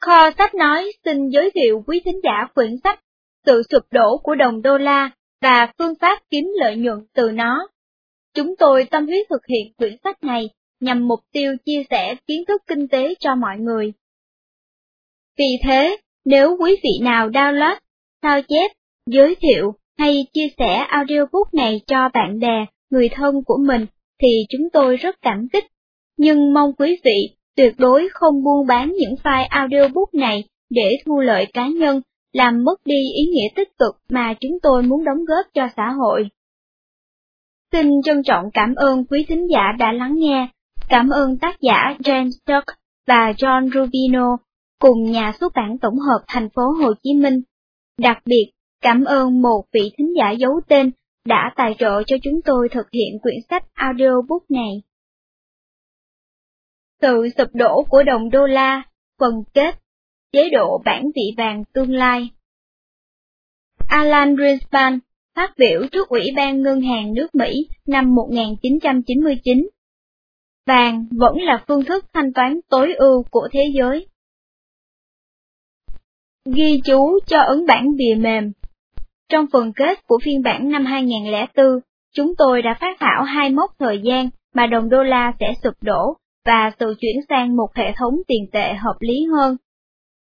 Kho sách nói xin giới thiệu quý thính giả quyển sách Sự sụp đổ của đồng đô la và phương pháp kiếm lợi nhuận từ nó. Chúng tôi tâm huyết thực hiện quyển sách này nhằm mục tiêu chia sẻ kiến thức kinh tế cho mọi người. Vì thế, nếu quý vị nào download, sao chép, giới thiệu hay chia sẻ audiobook này cho bạn bè, người thân của mình thì chúng tôi rất cảm kích. Nhưng mong quý vị tuyệt đối không buôn bán những file audiobook này để thu lợi cá nhân, làm mất đi ý nghĩa tích cực mà chúng tôi muốn đóng góp cho xã hội. Xin trân trọng cảm ơn quý thính giả đã lắng nghe, cảm ơn tác giả James Duck và John Rubino cùng nhà xuất bản tổng hợp thành phố Hồ Chí Minh. Đặc biệt, cảm ơn một vị thính giả giấu tên đã tài trợ cho chúng tôi thực hiện quyển sách audiobook này. Sự sụp đổ của đồng đô la, phần kết, chế độ bản vị vàng tương lai. Alan Greenspan phát biểu trước Ủy ban Ngân hàng nước Mỹ năm 1999. Vàng vẫn là phương thức thanh toán tối ưu của thế giới. Ghi chú cho ấn bản bìa mềm Trong phần kết của phiên bản năm 2004, chúng tôi đã phát thảo hai mốc thời gian mà đồng đô la sẽ sụp đổ và sự chuyển sang một hệ thống tiền tệ hợp lý hơn.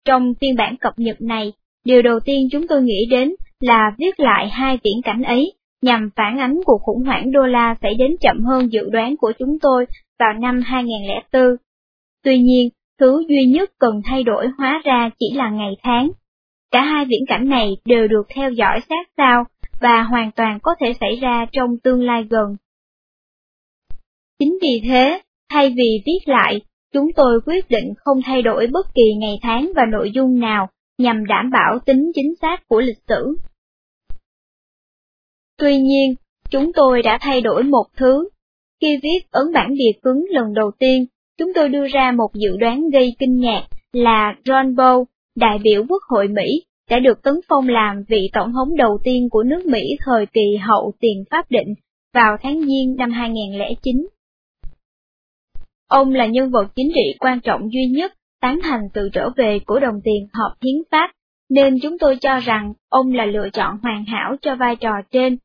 Trong phiên bản cập nhật này, điều đầu tiên chúng tôi nghĩ đến là viết lại hai viễn cảnh ấy, nhằm phản ánh cuộc khủng hoảng đô la xảy đến chậm hơn dự đoán của chúng tôi vào năm 2004. Tuy nhiên, thứ duy nhất cần thay đổi hóa ra chỉ là ngày tháng. Cả hai viễn cảnh này đều được theo dõi sát sao và hoàn toàn có thể xảy ra trong tương lai gần. Chính vì thế, thay vì viết lại, chúng tôi quyết định không thay đổi bất kỳ ngày tháng và nội dung nào nhằm đảm bảo tính chính xác của lịch sử. Tuy nhiên, chúng tôi đã thay đổi một thứ. Khi viết ấn bản bìa cứng lần đầu tiên, chúng tôi đưa ra một dự đoán gây kinh ngạc là John Bow, đại biểu Quốc hội Mỹ, đã được tấn phong làm vị tổng thống đầu tiên của nước Mỹ thời kỳ hậu tiền pháp định vào tháng Giêng năm 2009. Ông là nhân vật chính trị quan trọng duy nhất tán thành từ trở về của đồng tiền hợp hiến pháp, nên chúng tôi cho rằng ông là lựa chọn hoàn hảo cho vai trò trên.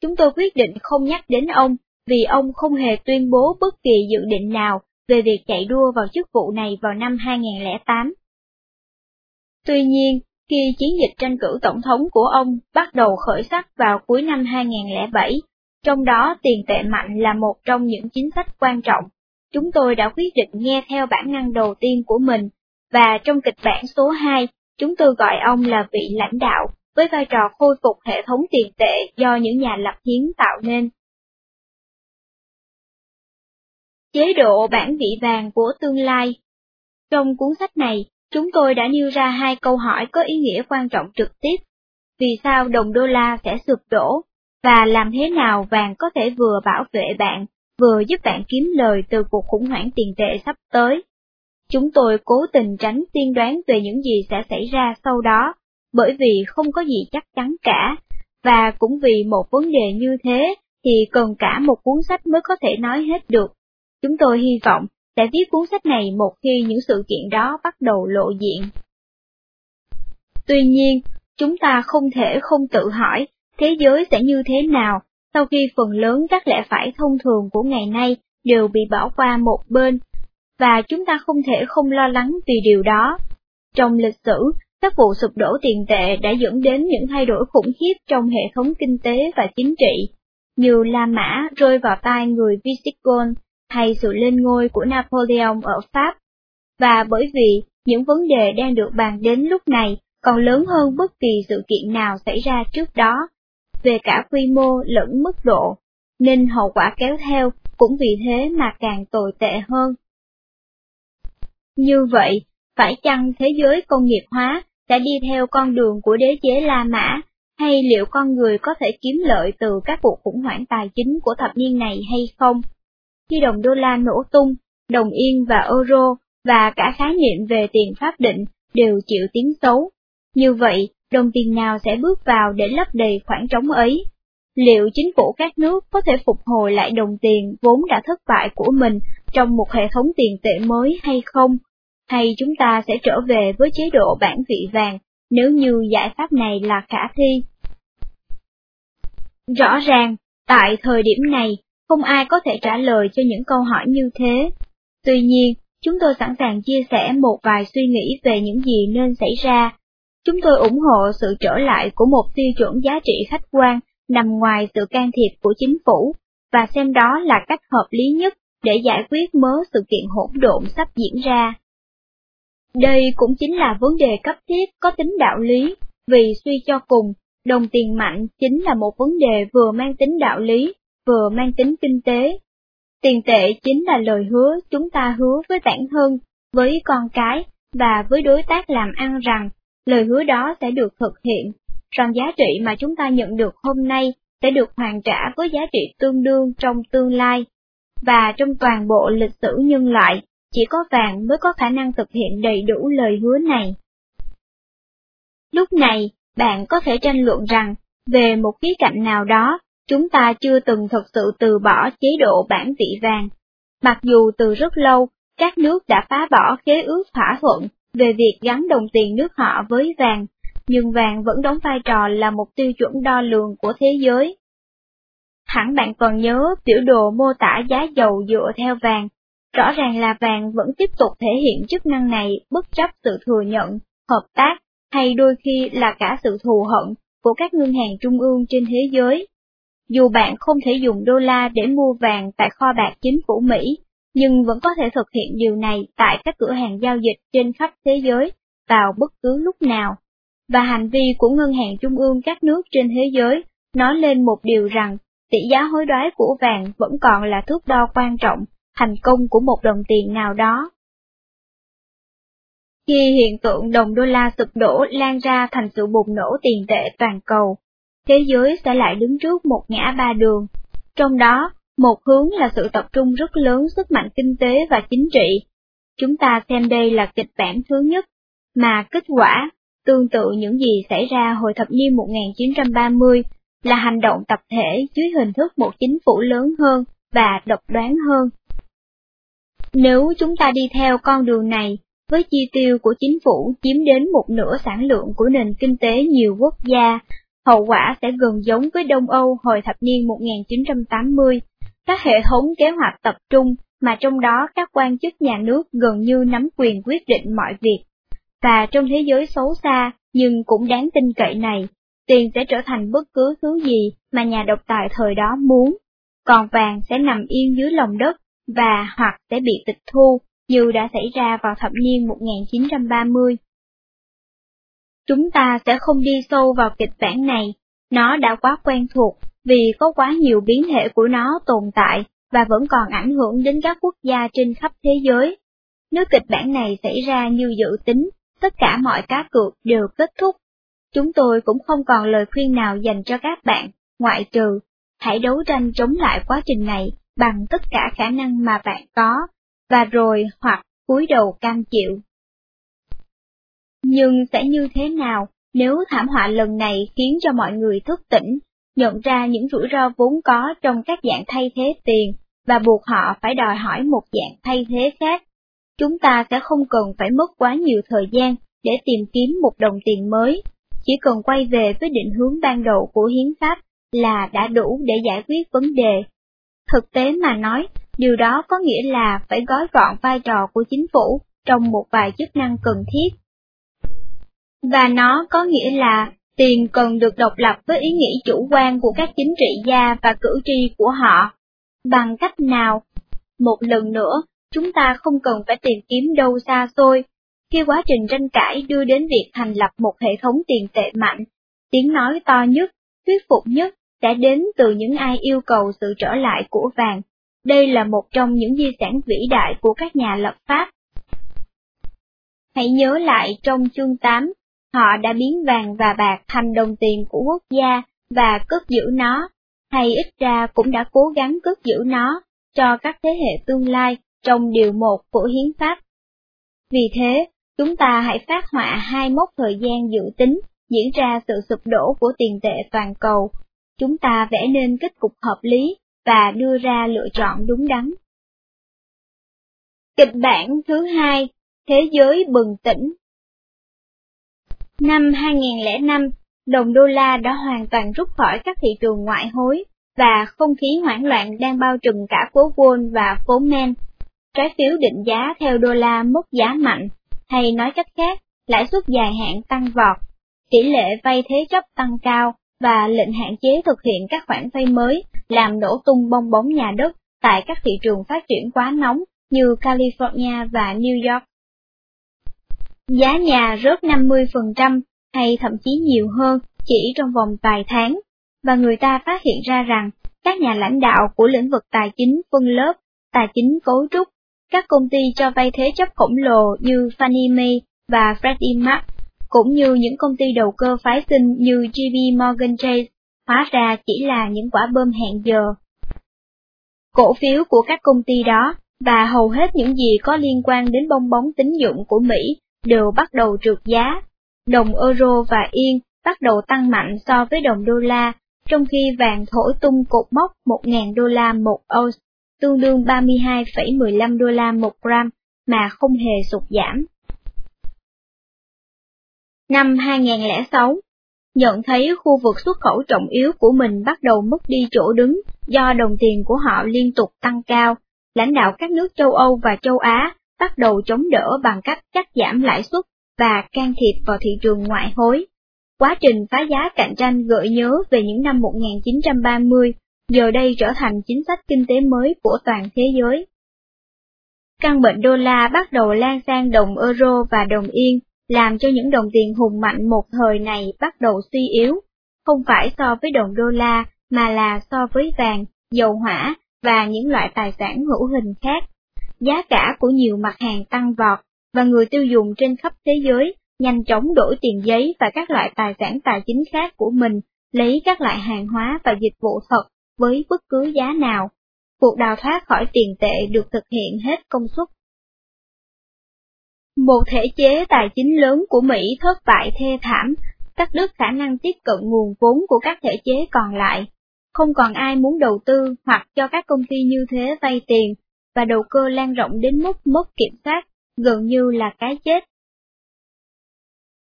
Chúng tôi quyết định không nhắc đến ông, vì ông không hề tuyên bố bất kỳ dự định nào về việc chạy đua vào chức vụ này vào năm 2008. Tuy nhiên, khi chiến dịch tranh cử tổng thống của ông bắt đầu khởi sắc vào cuối năm 2007, trong đó tiền tệ mạnh là một trong những chính sách quan trọng chúng tôi đã quyết định nghe theo bản năng đầu tiên của mình, và trong kịch bản số 2, chúng tôi gọi ông là vị lãnh đạo, với vai trò khôi phục hệ thống tiền tệ do những nhà lập hiến tạo nên. Chế độ bản vị vàng của tương lai Trong cuốn sách này, chúng tôi đã nêu ra hai câu hỏi có ý nghĩa quan trọng trực tiếp. Vì sao đồng đô la sẽ sụp đổ, và làm thế nào vàng có thể vừa bảo vệ bạn vừa giúp bạn kiếm lời từ cuộc khủng hoảng tiền tệ sắp tới. Chúng tôi cố tình tránh tiên đoán về những gì sẽ xảy ra sau đó, bởi vì không có gì chắc chắn cả, và cũng vì một vấn đề như thế thì cần cả một cuốn sách mới có thể nói hết được. Chúng tôi hy vọng sẽ viết cuốn sách này một khi những sự kiện đó bắt đầu lộ diện. Tuy nhiên, chúng ta không thể không tự hỏi thế giới sẽ như thế nào sau khi phần lớn các lẽ phải thông thường của ngày nay đều bị bỏ qua một bên, và chúng ta không thể không lo lắng vì điều đó. Trong lịch sử, các vụ sụp đổ tiền tệ đã dẫn đến những thay đổi khủng khiếp trong hệ thống kinh tế và chính trị, như La Mã rơi vào tay người Visigoth hay sự lên ngôi của Napoleon ở Pháp. Và bởi vì những vấn đề đang được bàn đến lúc này còn lớn hơn bất kỳ sự kiện nào xảy ra trước đó, về cả quy mô lẫn mức độ, nên hậu quả kéo theo cũng vì thế mà càng tồi tệ hơn. Như vậy, phải chăng thế giới công nghiệp hóa sẽ đi theo con đường của đế chế La Mã, hay liệu con người có thể kiếm lợi từ các cuộc khủng hoảng tài chính của thập niên này hay không? Khi đồng đô la nổ tung, đồng yên và euro và cả khái niệm về tiền pháp định đều chịu tiếng xấu. Như vậy, đồng tiền nào sẽ bước vào để lấp đầy khoảng trống ấy? Liệu chính phủ các nước có thể phục hồi lại đồng tiền vốn đã thất bại của mình trong một hệ thống tiền tệ mới hay không? hay chúng ta sẽ trở về với chế độ bản vị vàng nếu như giải pháp này là khả thi. Rõ ràng, tại thời điểm này, không ai có thể trả lời cho những câu hỏi như thế. Tuy nhiên, chúng tôi sẵn sàng chia sẻ một vài suy nghĩ về những gì nên xảy ra. Chúng tôi ủng hộ sự trở lại của một tiêu chuẩn giá trị khách quan nằm ngoài sự can thiệp của chính phủ, và xem đó là cách hợp lý nhất để giải quyết mớ sự kiện hỗn độn sắp diễn ra. Đây cũng chính là vấn đề cấp thiết có tính đạo lý, vì suy cho cùng, đồng tiền mạnh chính là một vấn đề vừa mang tính đạo lý, vừa mang tính kinh tế. Tiền tệ chính là lời hứa chúng ta hứa với bản thân, với con cái và với đối tác làm ăn rằng lời hứa đó sẽ được thực hiện, rằng giá trị mà chúng ta nhận được hôm nay sẽ được hoàn trả với giá trị tương đương trong tương lai. Và trong toàn bộ lịch sử nhân loại, chỉ có vàng mới có khả năng thực hiện đầy đủ lời hứa này. Lúc này, bạn có thể tranh luận rằng, về một khía cạnh nào đó, chúng ta chưa từng thực sự từ bỏ chế độ bản vị vàng. Mặc dù từ rất lâu, các nước đã phá bỏ khế ước thỏa thuận về việc gắn đồng tiền nước họ với vàng, nhưng vàng vẫn đóng vai trò là một tiêu chuẩn đo lường của thế giới. Hẳn bạn còn nhớ biểu đồ mô tả giá dầu dựa theo vàng, rõ ràng là vàng vẫn tiếp tục thể hiện chức năng này bất chấp sự thừa nhận, hợp tác, hay đôi khi là cả sự thù hận của các ngân hàng trung ương trên thế giới. Dù bạn không thể dùng đô la để mua vàng tại kho bạc chính phủ Mỹ, nhưng vẫn có thể thực hiện điều này tại các cửa hàng giao dịch trên khắp thế giới vào bất cứ lúc nào. Và hành vi của ngân hàng trung ương các nước trên thế giới nói lên một điều rằng tỷ giá hối đoái của vàng vẫn còn là thước đo quan trọng thành công của một đồng tiền nào đó. Khi hiện tượng đồng đô la sụp đổ lan ra thành sự bùng nổ tiền tệ toàn cầu, thế giới sẽ lại đứng trước một ngã ba đường. Trong đó, một hướng là sự tập trung rất lớn sức mạnh kinh tế và chính trị. Chúng ta xem đây là kịch bản thứ nhất, mà kết quả, tương tự những gì xảy ra hồi thập niên 1930, là hành động tập thể dưới hình thức một chính phủ lớn hơn và độc đoán hơn. Nếu chúng ta đi theo con đường này, với chi tiêu của chính phủ chiếm đến một nửa sản lượng của nền kinh tế nhiều quốc gia, hậu quả sẽ gần giống với Đông Âu hồi thập niên 1980, các hệ thống kế hoạch tập trung mà trong đó các quan chức nhà nước gần như nắm quyền quyết định mọi việc. Và trong thế giới xấu xa nhưng cũng đáng tin cậy này, tiền sẽ trở thành bất cứ thứ gì mà nhà độc tài thời đó muốn, còn vàng sẽ nằm yên dưới lòng đất và hoặc sẽ bị tịch thu như đã xảy ra vào thập niên 1930. Chúng ta sẽ không đi sâu vào kịch bản này, nó đã quá quen thuộc vì có quá nhiều biến thể của nó tồn tại và vẫn còn ảnh hưởng đến các quốc gia trên khắp thế giới. Nếu kịch bản này xảy ra như dự tính, tất cả mọi cá cược đều kết thúc. Chúng tôi cũng không còn lời khuyên nào dành cho các bạn, ngoại trừ, hãy đấu tranh chống lại quá trình này bằng tất cả khả năng mà bạn có, và rồi hoặc cúi đầu cam chịu. Nhưng sẽ như thế nào nếu thảm họa lần này khiến cho mọi người thức tỉnh, nhận ra những rủi ro vốn có trong các dạng thay thế tiền, và buộc họ phải đòi hỏi một dạng thay thế khác? Chúng ta sẽ không cần phải mất quá nhiều thời gian để tìm kiếm một đồng tiền mới, chỉ cần quay về với định hướng ban đầu của hiến pháp là đã đủ để giải quyết vấn đề Thực tế mà nói, điều đó có nghĩa là phải gói gọn vai trò của chính phủ trong một vài chức năng cần thiết. Và nó có nghĩa là tiền cần được độc lập với ý nghĩ chủ quan của các chính trị gia và cử tri của họ. Bằng cách nào? Một lần nữa, chúng ta không cần phải tìm kiếm đâu xa xôi. Khi quá trình tranh cãi đưa đến việc thành lập một hệ thống tiền tệ mạnh, tiếng nói to nhất, thuyết phục nhất đã đến từ những ai yêu cầu sự trở lại của vàng. Đây là một trong những di sản vĩ đại của các nhà lập pháp. Hãy nhớ lại trong chương 8, họ đã biến vàng và bạc thành đồng tiền của quốc gia và cất giữ nó, hay ít ra cũng đã cố gắng cất giữ nó cho các thế hệ tương lai trong điều một của hiến pháp. Vì thế, chúng ta hãy phát họa hai mốc thời gian dự tính diễn ra sự sụp đổ của tiền tệ toàn cầu chúng ta vẽ nên kết cục hợp lý và đưa ra lựa chọn đúng đắn. Kịch bản thứ hai, thế giới bừng tỉnh. Năm 2005, đồng đô la đã hoàn toàn rút khỏi các thị trường ngoại hối, và không khí hoảng loạn đang bao trùm cả phố Wall và phố Men. Trái phiếu định giá theo đô la mất giá mạnh, hay nói cách khác, lãi suất dài hạn tăng vọt, tỷ lệ vay thế chấp tăng cao và lệnh hạn chế thực hiện các khoản vay mới làm nổ tung bong bóng nhà đất tại các thị trường phát triển quá nóng như California và New York. Giá nhà rớt 50% hay thậm chí nhiều hơn chỉ trong vòng vài tháng, và người ta phát hiện ra rằng các nhà lãnh đạo của lĩnh vực tài chính phân lớp, tài chính cấu trúc, các công ty cho vay thế chấp khổng lồ như Fannie Mae và Freddie Mac, cũng như những công ty đầu cơ phái sinh như JP Morgan Chase, hóa ra chỉ là những quả bơm hẹn giờ. Cổ phiếu của các công ty đó, và hầu hết những gì có liên quan đến bong bóng tín dụng của Mỹ, đều bắt đầu trượt giá. Đồng euro và yên bắt đầu tăng mạnh so với đồng đô la, trong khi vàng thổi tung cột mốc 1.000 đô la một ounce, tương đương 32,15 đô la một gram, mà không hề sụt giảm. Năm 2006, nhận thấy khu vực xuất khẩu trọng yếu của mình bắt đầu mất đi chỗ đứng do đồng tiền của họ liên tục tăng cao, lãnh đạo các nước châu Âu và châu Á bắt đầu chống đỡ bằng cách cắt giảm lãi suất và can thiệp vào thị trường ngoại hối. Quá trình phá giá cạnh tranh gợi nhớ về những năm 1930, giờ đây trở thành chính sách kinh tế mới của toàn thế giới. Căn bệnh đô la bắt đầu lan sang đồng euro và đồng yên, làm cho những đồng tiền hùng mạnh một thời này bắt đầu suy yếu, không phải so với đồng đô la mà là so với vàng, dầu hỏa và những loại tài sản hữu hình khác. Giá cả của nhiều mặt hàng tăng vọt, và người tiêu dùng trên khắp thế giới nhanh chóng đổi tiền giấy và các loại tài sản tài chính khác của mình, lấy các loại hàng hóa và dịch vụ thật với bất cứ giá nào. Cuộc đào thoát khỏi tiền tệ được thực hiện hết công suất. Một thể chế tài chính lớn của Mỹ thất bại thê thảm, cắt đứt khả năng tiếp cận nguồn vốn của các thể chế còn lại. Không còn ai muốn đầu tư hoặc cho các công ty như thế vay tiền, và đầu cơ lan rộng đến mức mất kiểm soát, gần như là cái chết.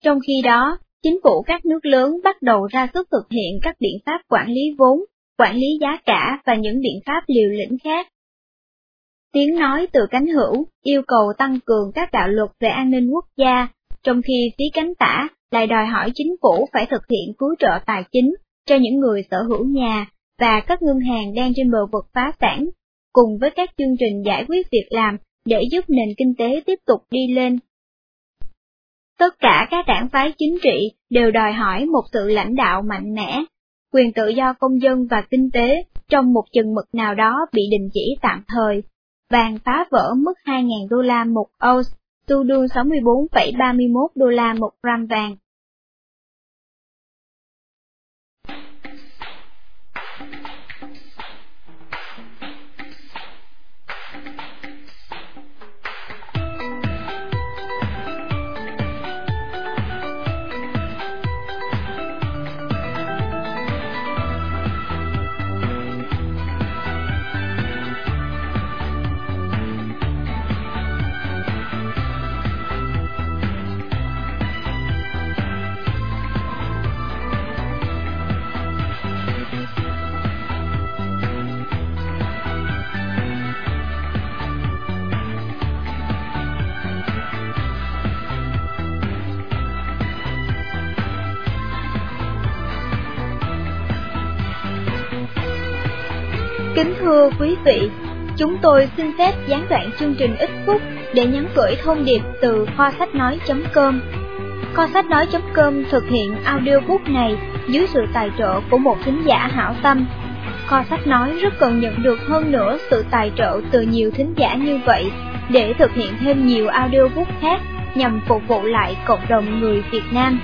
Trong khi đó, chính phủ các nước lớn bắt đầu ra sức thực hiện các biện pháp quản lý vốn, quản lý giá cả và những biện pháp liều lĩnh khác. Tiếng nói từ cánh hữu yêu cầu tăng cường các đạo luật về an ninh quốc gia, trong khi phía cánh tả lại đòi hỏi chính phủ phải thực hiện cứu trợ tài chính cho những người sở hữu nhà và các ngân hàng đang trên bờ vực phá sản, cùng với các chương trình giải quyết việc làm để giúp nền kinh tế tiếp tục đi lên Tất cả các đảng phái chính trị đều đòi hỏi một sự lãnh đạo mạnh mẽ, quyền tự do công dân và kinh tế trong một chừng mực nào đó bị đình chỉ tạm thời. Vàng phá vỡ mức 2.000 đô la một ounce, tương đương 64,31 đô la một gram vàng. Thưa quý vị, chúng tôi xin phép gián đoạn chương trình ít phút để nhắn gửi thông điệp từ kho sách nói.com. Kho sách nói.com thực hiện audiobook này dưới sự tài trợ của một thính giả hảo tâm. Kho sách nói rất cần nhận được hơn nữa sự tài trợ từ nhiều thính giả như vậy để thực hiện thêm nhiều audiobook khác nhằm phục vụ lại cộng đồng người Việt Nam.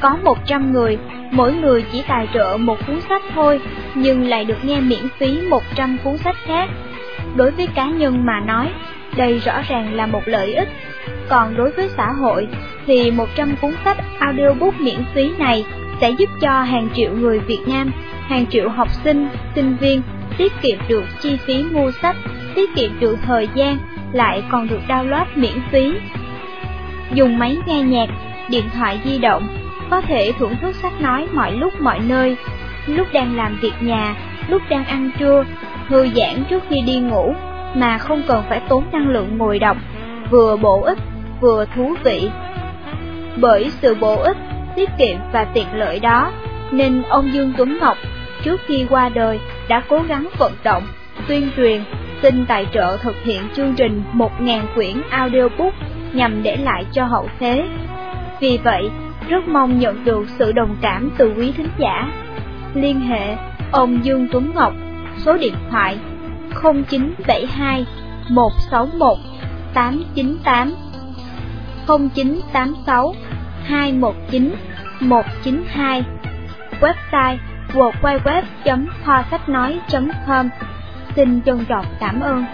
Có 100 người mỗi người chỉ tài trợ một cuốn sách thôi, nhưng lại được nghe miễn phí 100 cuốn sách khác. Đối với cá nhân mà nói, đây rõ ràng là một lợi ích. Còn đối với xã hội, thì 100 cuốn sách audiobook miễn phí này sẽ giúp cho hàng triệu người Việt Nam, hàng triệu học sinh, sinh viên tiết kiệm được chi phí mua sách, tiết kiệm được thời gian lại còn được download miễn phí. Dùng máy nghe nhạc, điện thoại di động, có thể thưởng thức sách nói mọi lúc mọi nơi, lúc đang làm việc nhà, lúc đang ăn trưa, thư giãn trước khi đi ngủ, mà không cần phải tốn năng lượng ngồi đọc, vừa bổ ích, vừa thú vị. Bởi sự bổ ích, tiết kiệm và tiện lợi đó, nên ông Dương Tuấn Ngọc trước khi qua đời đã cố gắng vận động, tuyên truyền, xin tài trợ thực hiện chương trình 1.000 quyển audiobook nhằm để lại cho hậu thế. Vì vậy, rất mong nhận được sự đồng cảm từ quý thính giả. Liên hệ ông Dương Tuấn Ngọc, số điện thoại 0972 161 898 0986 219 192 Website www.hoa sách nói.com Xin trân trọng cảm ơn.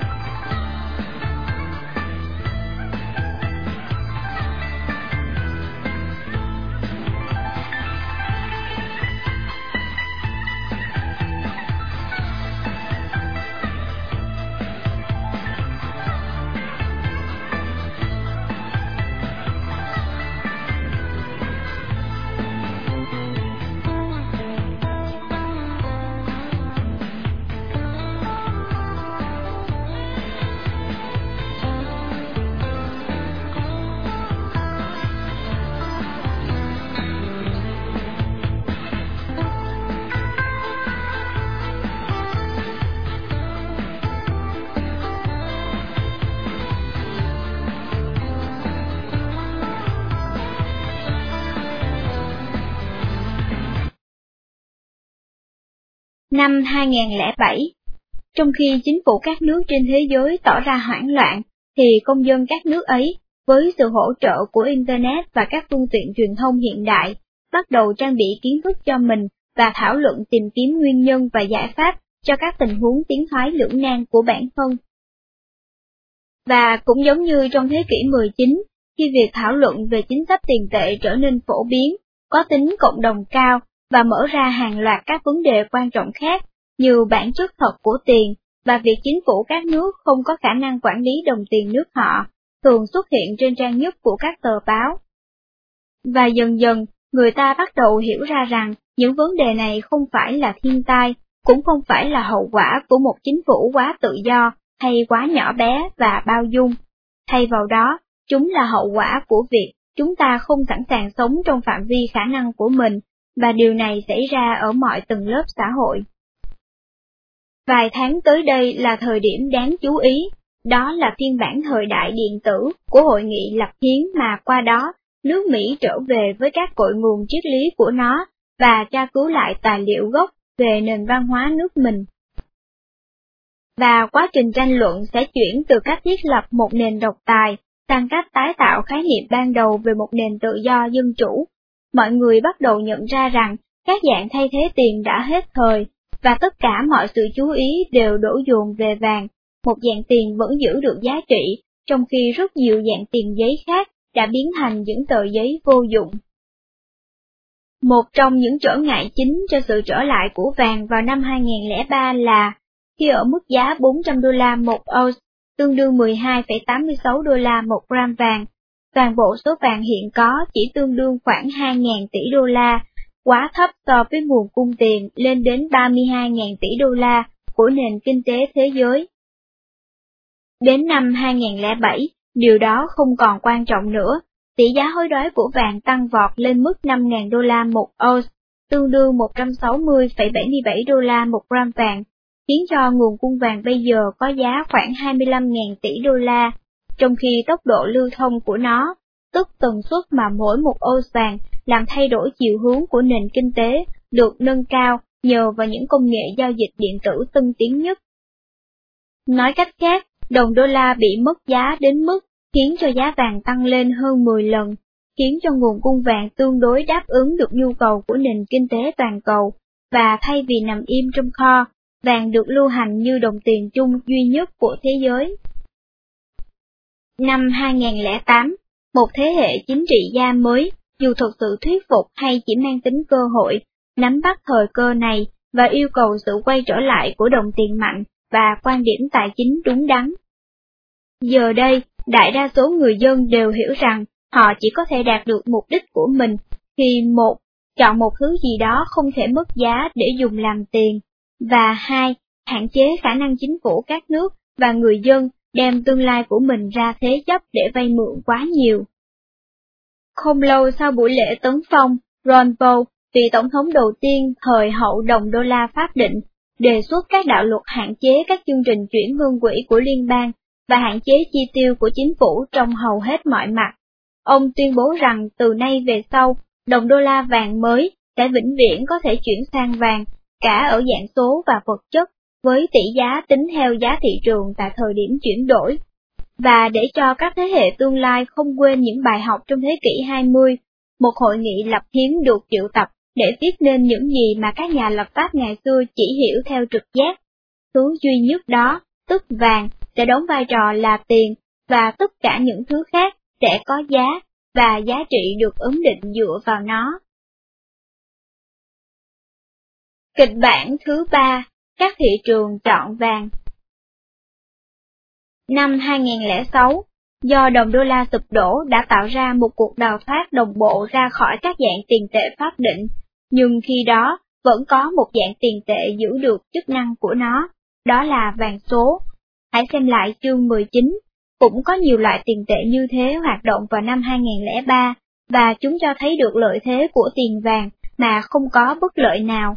Năm 2007, trong khi chính phủ các nước trên thế giới tỏ ra hoảng loạn, thì công dân các nước ấy, với sự hỗ trợ của Internet và các phương tiện truyền thông hiện đại, bắt đầu trang bị kiến thức cho mình và thảo luận tìm kiếm nguyên nhân và giải pháp cho các tình huống tiến thoái lưỡng nan của bản thân. Và cũng giống như trong thế kỷ 19, khi việc thảo luận về chính sách tiền tệ trở nên phổ biến, có tính cộng đồng cao và mở ra hàng loạt các vấn đề quan trọng khác như bản chất thật của tiền và việc chính phủ các nước không có khả năng quản lý đồng tiền nước họ, thường xuất hiện trên trang nhất của các tờ báo. Và dần dần, người ta bắt đầu hiểu ra rằng những vấn đề này không phải là thiên tai, cũng không phải là hậu quả của một chính phủ quá tự do hay quá nhỏ bé và bao dung. Thay vào đó, chúng là hậu quả của việc chúng ta không sẵn sàng sống trong phạm vi khả năng của mình và điều này xảy ra ở mọi tầng lớp xã hội. Vài tháng tới đây là thời điểm đáng chú ý, đó là phiên bản thời đại điện tử của hội nghị lập hiến mà qua đó nước Mỹ trở về với các cội nguồn triết lý của nó và tra cứu lại tài liệu gốc về nền văn hóa nước mình. Và quá trình tranh luận sẽ chuyển từ cách thiết lập một nền độc tài sang cách tái tạo khái niệm ban đầu về một nền tự do dân chủ mọi người bắt đầu nhận ra rằng các dạng thay thế tiền đã hết thời, và tất cả mọi sự chú ý đều đổ dồn về vàng, một dạng tiền vẫn giữ được giá trị, trong khi rất nhiều dạng tiền giấy khác đã biến thành những tờ giấy vô dụng. Một trong những trở ngại chính cho sự trở lại của vàng vào năm 2003 là khi ở mức giá 400 đô la một ounce, tương đương 12,86 đô la một gram vàng, toàn bộ số vàng hiện có chỉ tương đương khoảng 2.000 tỷ đô la, quá thấp so với nguồn cung tiền lên đến 32.000 tỷ đô la của nền kinh tế thế giới. Đến năm 2007, điều đó không còn quan trọng nữa, tỷ giá hối đoái của vàng tăng vọt lên mức 5.000 đô la một ounce, tương đương 160,77 đô la một gram vàng, khiến cho nguồn cung vàng bây giờ có giá khoảng 25.000 tỷ đô la, trong khi tốc độ lưu thông của nó, tức tần suất mà mỗi một ô vàng làm thay đổi chiều hướng của nền kinh tế, được nâng cao nhờ vào những công nghệ giao dịch điện tử tân tiến nhất. Nói cách khác, đồng đô la bị mất giá đến mức khiến cho giá vàng tăng lên hơn 10 lần, khiến cho nguồn cung vàng tương đối đáp ứng được nhu cầu của nền kinh tế toàn cầu, và thay vì nằm im trong kho, vàng được lưu hành như đồng tiền chung duy nhất của thế giới. Năm 2008, một thế hệ chính trị gia mới, dù thực sự thuyết phục hay chỉ mang tính cơ hội, nắm bắt thời cơ này và yêu cầu sự quay trở lại của đồng tiền mạnh và quan điểm tài chính đúng đắn. Giờ đây, đại đa số người dân đều hiểu rằng họ chỉ có thể đạt được mục đích của mình khi một, chọn một thứ gì đó không thể mất giá để dùng làm tiền, và hai, hạn chế khả năng chính phủ các nước và người dân đem tương lai của mình ra thế chấp để vay mượn quá nhiều. Không lâu sau buổi lễ tấn phong, Ron Paul, vị tổng thống đầu tiên thời hậu đồng đô la pháp định, đề xuất các đạo luật hạn chế các chương trình chuyển ngân quỹ của liên bang và hạn chế chi tiêu của chính phủ trong hầu hết mọi mặt. Ông tuyên bố rằng từ nay về sau, đồng đô la vàng mới sẽ vĩnh viễn có thể chuyển sang vàng, cả ở dạng số và vật chất, với tỷ giá tính theo giá thị trường tại thời điểm chuyển đổi. Và để cho các thế hệ tương lai không quên những bài học trong thế kỷ 20, một hội nghị lập hiến được triệu tập để viết nên những gì mà các nhà lập pháp ngày xưa chỉ hiểu theo trực giác. Thứ duy nhất đó, tức vàng, sẽ đóng vai trò là tiền, và tất cả những thứ khác sẽ có giá, và giá trị được ấn định dựa vào nó. Kịch bản thứ ba, các thị trường chọn vàng. Năm 2006, do đồng đô la sụp đổ đã tạo ra một cuộc đào thoát đồng bộ ra khỏi các dạng tiền tệ pháp định, nhưng khi đó vẫn có một dạng tiền tệ giữ được chức năng của nó, đó là vàng số. Hãy xem lại chương 19, cũng có nhiều loại tiền tệ như thế hoạt động vào năm 2003, và chúng cho thấy được lợi thế của tiền vàng mà không có bất lợi nào.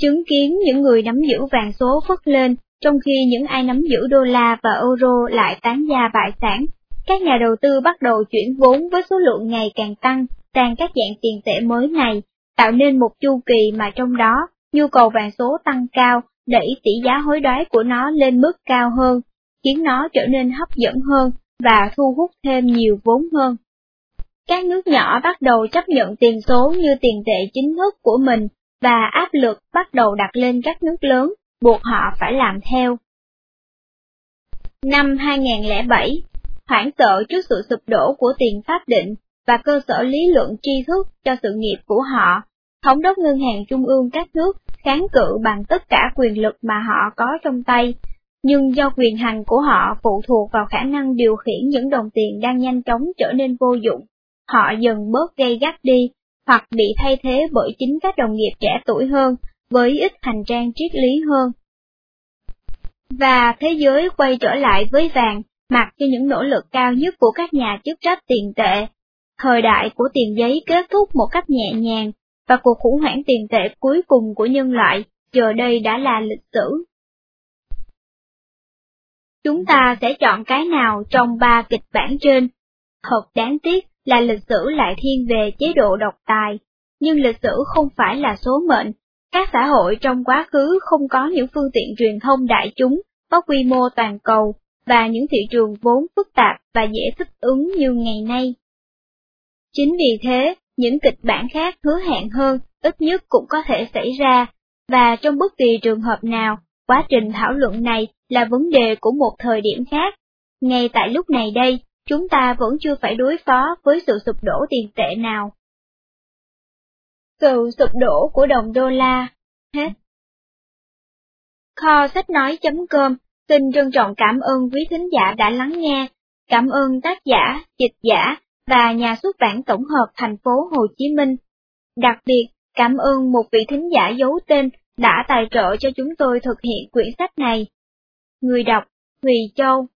Chứng kiến những người nắm giữ vàng số phất lên, trong khi những ai nắm giữ đô la và euro lại tán gia bại sản, các nhà đầu tư bắt đầu chuyển vốn với số lượng ngày càng tăng sang các dạng tiền tệ mới này, tạo nên một chu kỳ mà trong đó, nhu cầu vàng số tăng cao, đẩy tỷ giá hối đoái của nó lên mức cao hơn, khiến nó trở nên hấp dẫn hơn và thu hút thêm nhiều vốn hơn. Các nước nhỏ bắt đầu chấp nhận tiền số như tiền tệ chính thức của mình và áp lực bắt đầu đặt lên các nước lớn, buộc họ phải làm theo. Năm 2007, hoảng sợ trước sự sụp đổ của tiền pháp định và cơ sở lý luận tri thức cho sự nghiệp của họ, thống đốc ngân hàng trung ương các nước kháng cự bằng tất cả quyền lực mà họ có trong tay, nhưng do quyền hành của họ phụ thuộc vào khả năng điều khiển những đồng tiền đang nhanh chóng trở nên vô dụng, họ dần bớt gây gắt đi, hoặc bị thay thế bởi chính các đồng nghiệp trẻ tuổi hơn, với ít hành trang triết lý hơn. Và thế giới quay trở lại với vàng, mặc cho những nỗ lực cao nhất của các nhà chức trách tiền tệ. Thời đại của tiền giấy kết thúc một cách nhẹ nhàng, và cuộc khủng hoảng tiền tệ cuối cùng của nhân loại giờ đây đã là lịch sử. Chúng ta sẽ chọn cái nào trong ba kịch bản trên. Thật đáng tiếc là lịch sử lại thiên về chế độ độc tài, nhưng lịch sử không phải là số mệnh. Các xã hội trong quá khứ không có những phương tiện truyền thông đại chúng có quy mô toàn cầu và những thị trường vốn phức tạp và dễ thích ứng như ngày nay. Chính vì thế, những kịch bản khác hứa hẹn hơn, ít nhất cũng có thể xảy ra, và trong bất kỳ trường hợp nào, quá trình thảo luận này là vấn đề của một thời điểm khác. Ngay tại lúc này đây, chúng ta vẫn chưa phải đối phó với sự sụp đổ tiền tệ nào. Sự sụp đổ của đồng đô la Hết Kho sách nói.com xin trân trọng cảm ơn quý thính giả đã lắng nghe, cảm ơn tác giả, dịch giả và nhà xuất bản tổng hợp thành phố Hồ Chí Minh. Đặc biệt, cảm ơn một vị thính giả giấu tên đã tài trợ cho chúng tôi thực hiện quyển sách này. Người đọc, Thùy Châu